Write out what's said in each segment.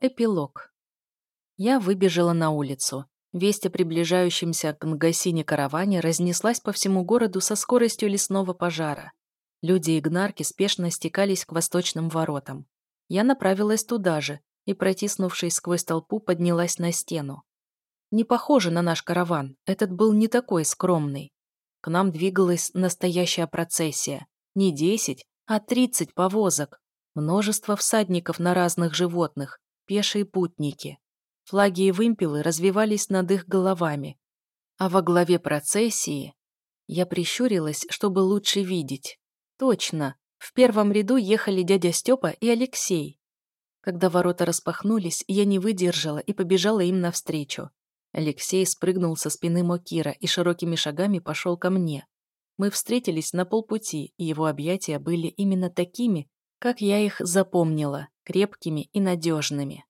Эпилог. Я выбежала на улицу. Весть о приближающемся к Нгасине караване разнеслась по всему городу со скоростью лесного пожара. Люди и гнарки спешно стекались к восточным воротам. Я направилась туда же и, протиснувшись сквозь толпу, поднялась на стену. Не похоже на наш караван, этот был не такой скромный. К нам двигалась настоящая процессия. Не десять, а тридцать повозок. Множество всадников на разных животных, пешие путники. Флаги и вымпелы развивались над их головами. А во главе процессии... Я прищурилась, чтобы лучше видеть. Точно, в первом ряду ехали дядя Степа и Алексей. Когда ворота распахнулись, я не выдержала и побежала им навстречу. Алексей спрыгнул со спины Мокира и широкими шагами пошел ко мне. Мы встретились на полпути, и его объятия были именно такими, как я их запомнила крепкими и надежными.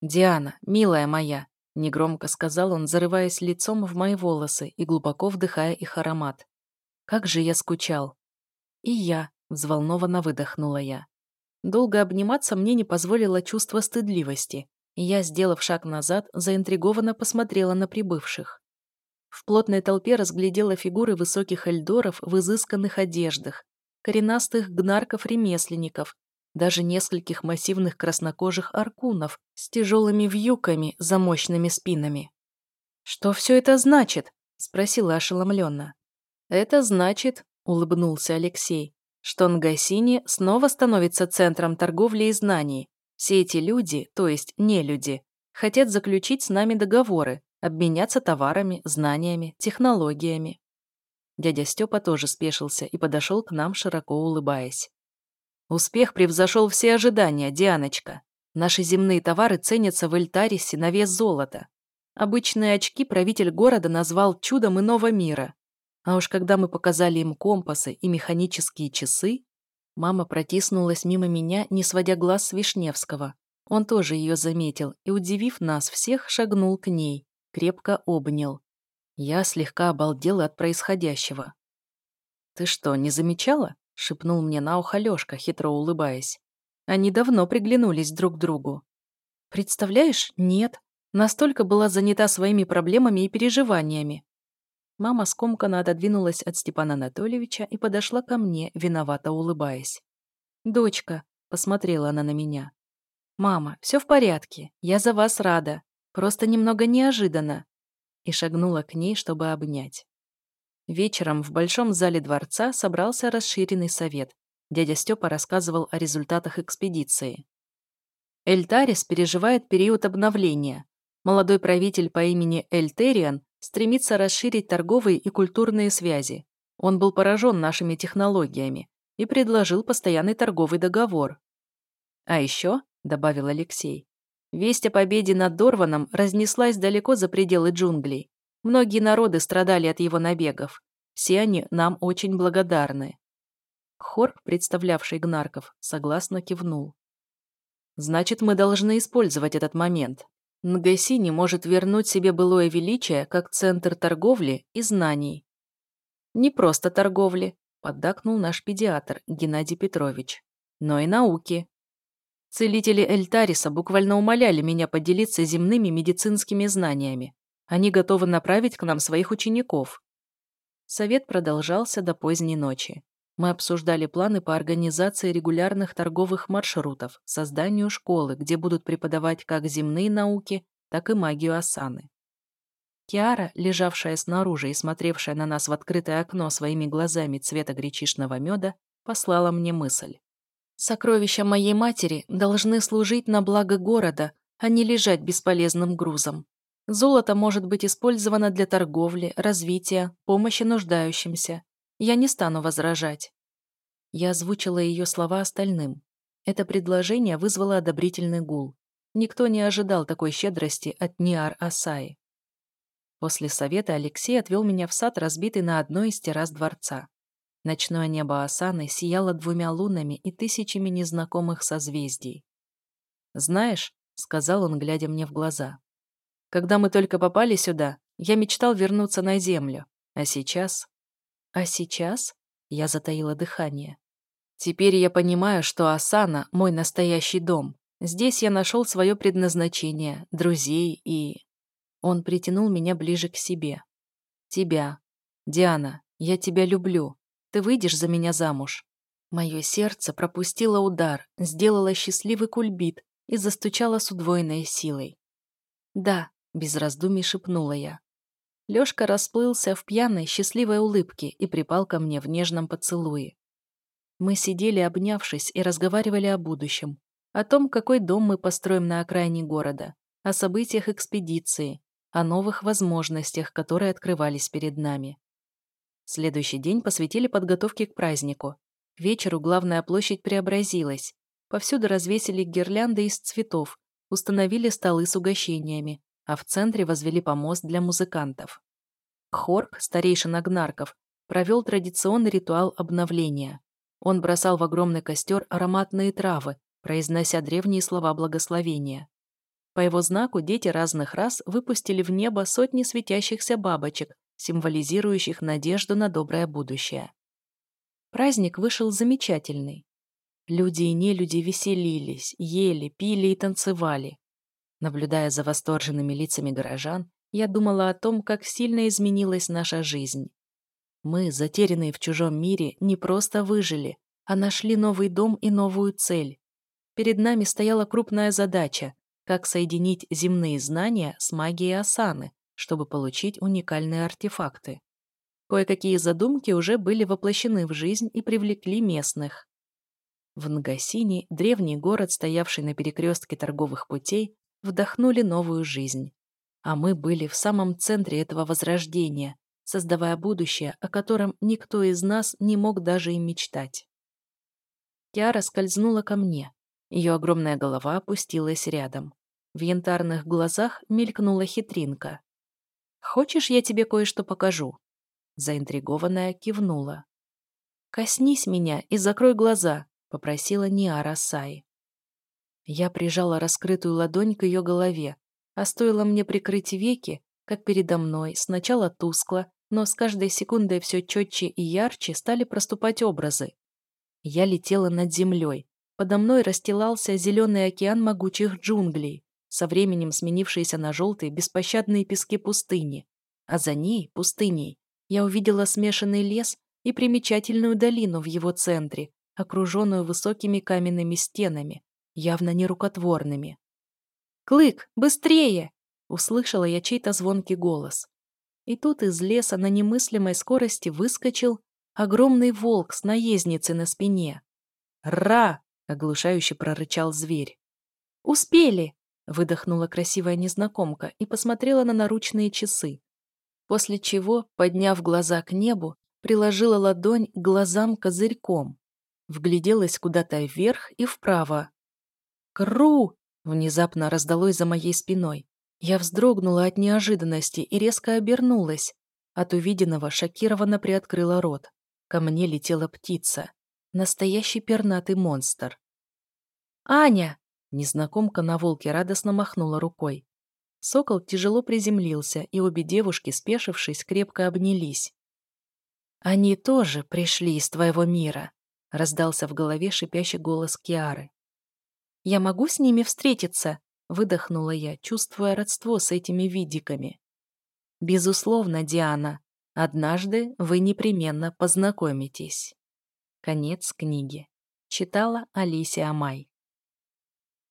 «Диана, милая моя», — негромко сказал он, зарываясь лицом в мои волосы и глубоко вдыхая их аромат. «Как же я скучал!» «И я», — взволнованно выдохнула я. Долго обниматься мне не позволило чувство стыдливости, и я, сделав шаг назад, заинтригованно посмотрела на прибывших. В плотной толпе разглядела фигуры высоких эльдоров в изысканных одеждах, коренастых гнарков-ремесленников, даже нескольких массивных краснокожих аркунов с тяжелыми вьюками за мощными спинами. «Что все это значит?» – спросила ошеломленно. «Это значит», – улыбнулся Алексей, «что Нгасини снова становится центром торговли и знаний. Все эти люди, то есть не люди, хотят заключить с нами договоры, обменяться товарами, знаниями, технологиями». Дядя Степа тоже спешился и подошел к нам, широко улыбаясь. Успех превзошел все ожидания, Дианочка. Наши земные товары ценятся в Эльтарисе на вес золота. Обычные очки правитель города назвал чудом иного мира. А уж когда мы показали им компасы и механические часы, мама протиснулась мимо меня, не сводя глаз с Вишневского. Он тоже ее заметил и, удивив нас всех, шагнул к ней, крепко обнял. Я слегка обалдела от происходящего. «Ты что, не замечала?» — шепнул мне на ухо Лёшка, хитро улыбаясь. Они давно приглянулись друг другу. «Представляешь, нет. Настолько была занята своими проблемами и переживаниями». Мама скомканно отодвинулась от Степана Анатольевича и подошла ко мне, виновато улыбаясь. «Дочка», — посмотрела она на меня. «Мама, все в порядке. Я за вас рада. Просто немного неожиданно». И шагнула к ней, чтобы обнять. Вечером в большом зале дворца собрался расширенный совет. Дядя Степа рассказывал о результатах экспедиции. Эльтарис переживает период обновления. Молодой правитель по имени Эльтериан стремится расширить торговые и культурные связи. Он был поражен нашими технологиями и предложил постоянный торговый договор. «А еще», — добавил Алексей, «весть о победе над Дорваном разнеслась далеко за пределы джунглей. Многие народы страдали от его набегов. Все они нам очень благодарны. Хор, представлявший Гнарков, согласно кивнул. Значит, мы должны использовать этот момент. Нгасини может вернуть себе былое величие как центр торговли и знаний. Не просто торговли, поддакнул наш педиатр Геннадий Петрович, но и науки. Целители Эльтариса буквально умоляли меня поделиться земными медицинскими знаниями, они готовы направить к нам своих учеников. Совет продолжался до поздней ночи. Мы обсуждали планы по организации регулярных торговых маршрутов, созданию школы, где будут преподавать как земные науки, так и магию осаны. Киара, лежавшая снаружи и смотревшая на нас в открытое окно своими глазами цвета гречишного меда, послала мне мысль. «Сокровища моей матери должны служить на благо города, а не лежать бесполезным грузом. Золото может быть использовано для торговли, развития, помощи нуждающимся. Я не стану возражать. Я озвучила ее слова остальным. Это предложение вызвало одобрительный гул. Никто не ожидал такой щедрости от Ниар Асаи. После совета Алексей отвел меня в сад, разбитый на одной из террас дворца. Ночное небо Асаны сияло двумя лунами и тысячами незнакомых созвездий. «Знаешь», — сказал он, глядя мне в глаза, когда мы только попали сюда, я мечтал вернуться на землю. А сейчас... А сейчас? Я затаила дыхание. Теперь я понимаю, что Асана — мой настоящий дом. Здесь я нашел свое предназначение, друзей и... Он притянул меня ближе к себе. Тебя. Диана, я тебя люблю. Ты выйдешь за меня замуж? Мое сердце пропустило удар, сделало счастливый кульбит и застучало с удвоенной силой. «Да», — без раздумий шепнула я. Лёшка расплылся в пьяной, счастливой улыбке и припал ко мне в нежном поцелуе. Мы сидели, обнявшись, и разговаривали о будущем, о том, какой дом мы построим на окраине города, о событиях экспедиции, о новых возможностях, которые открывались перед нами. Следующий день посвятили подготовке к празднику. К вечеру главная площадь преобразилась. Повсюду развесили гирлянды из цветов, установили столы с угощениями, а в центре возвели помост для музыкантов. Хорк, старейшина Гнарков, провел традиционный ритуал обновления. Он бросал в огромный костер ароматные травы, произнося древние слова благословения. По его знаку дети разных рас выпустили в небо сотни светящихся бабочек, символизирующих надежду на доброе будущее. Праздник вышел замечательный. Люди и нелюди веселились, ели, пили и танцевали. Наблюдая за восторженными лицами горожан, я думала о том, как сильно изменилась наша жизнь. Мы, затерянные в чужом мире, не просто выжили, а нашли новый дом и новую цель. Перед нами стояла крупная задача – как соединить земные знания с магией Асаны, чтобы получить уникальные артефакты. Кое-какие задумки уже были воплощены в жизнь и привлекли местных. В Нгасине, древний город, стоявший на перекрестке торговых путей, вдохнули новую жизнь. А мы были в самом центре этого возрождения, создавая будущее, о котором никто из нас не мог даже и мечтать. Киара скользнула ко мне. Ее огромная голова опустилась рядом. В янтарных глазах мелькнула хитринка. «Хочешь, я тебе кое-что покажу?» Заинтригованная кивнула. «Коснись меня и закрой глаза», — попросила Ниара Сай. Я прижала раскрытую ладонь к ее голове, а стоило мне прикрыть веки, как передо мной сначала тускло, но с каждой секундой все четче и ярче стали проступать образы. Я летела над землей. Подо мной расстилался зеленый океан могучих джунглей, со временем сменившиеся на желтые беспощадные пески пустыни. А за ней, пустыней, я увидела смешанный лес и примечательную долину в его центре, окруженную высокими каменными стенами, явно нерукотворными. «Клык, быстрее!» — услышала я чей-то звонкий голос. И тут из леса на немыслимой скорости выскочил огромный волк с наездницей на спине. «Ра!» — оглушающе прорычал зверь. «Успели!» — выдохнула красивая незнакомка и посмотрела на наручные часы. После чего, подняв глаза к небу, приложила ладонь к глазам козырьком. Вгляделась куда-то вверх и вправо, «Кру!» — внезапно раздалось за моей спиной. Я вздрогнула от неожиданности и резко обернулась. От увиденного шокированно приоткрыла рот. Ко мне летела птица. Настоящий пернатый монстр. «Аня!» — незнакомка на волке радостно махнула рукой. Сокол тяжело приземлился, и обе девушки, спешившись, крепко обнялись. «Они тоже пришли из твоего мира», — раздался в голове шипящий голос Киары. Я могу с ними встретиться?» — выдохнула я, чувствуя родство с этими видиками. «Безусловно, Диана. Однажды вы непременно познакомитесь». Конец книги. Читала Алисия Май.